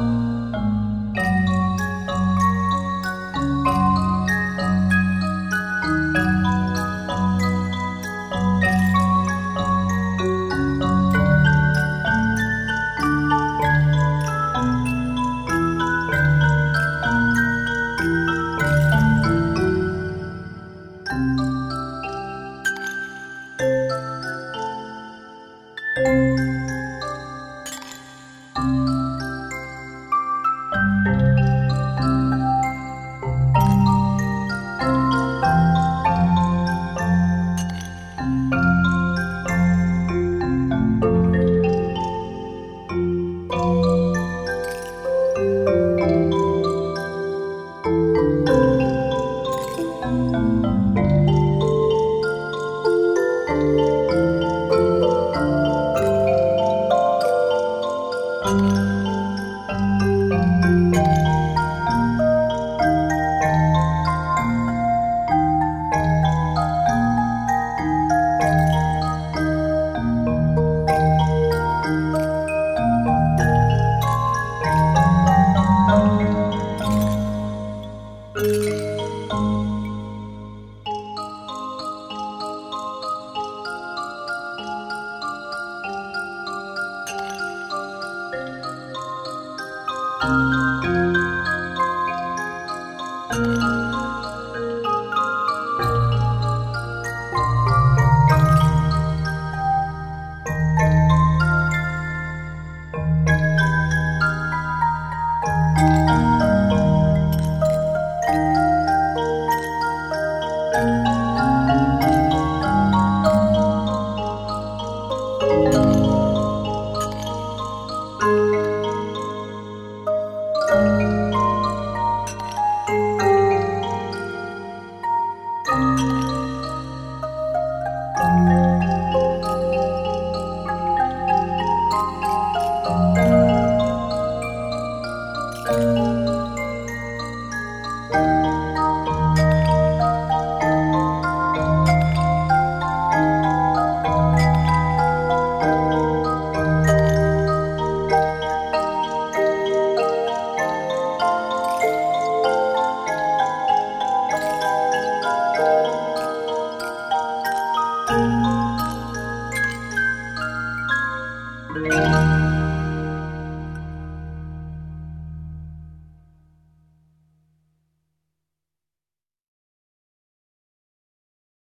Bye. Música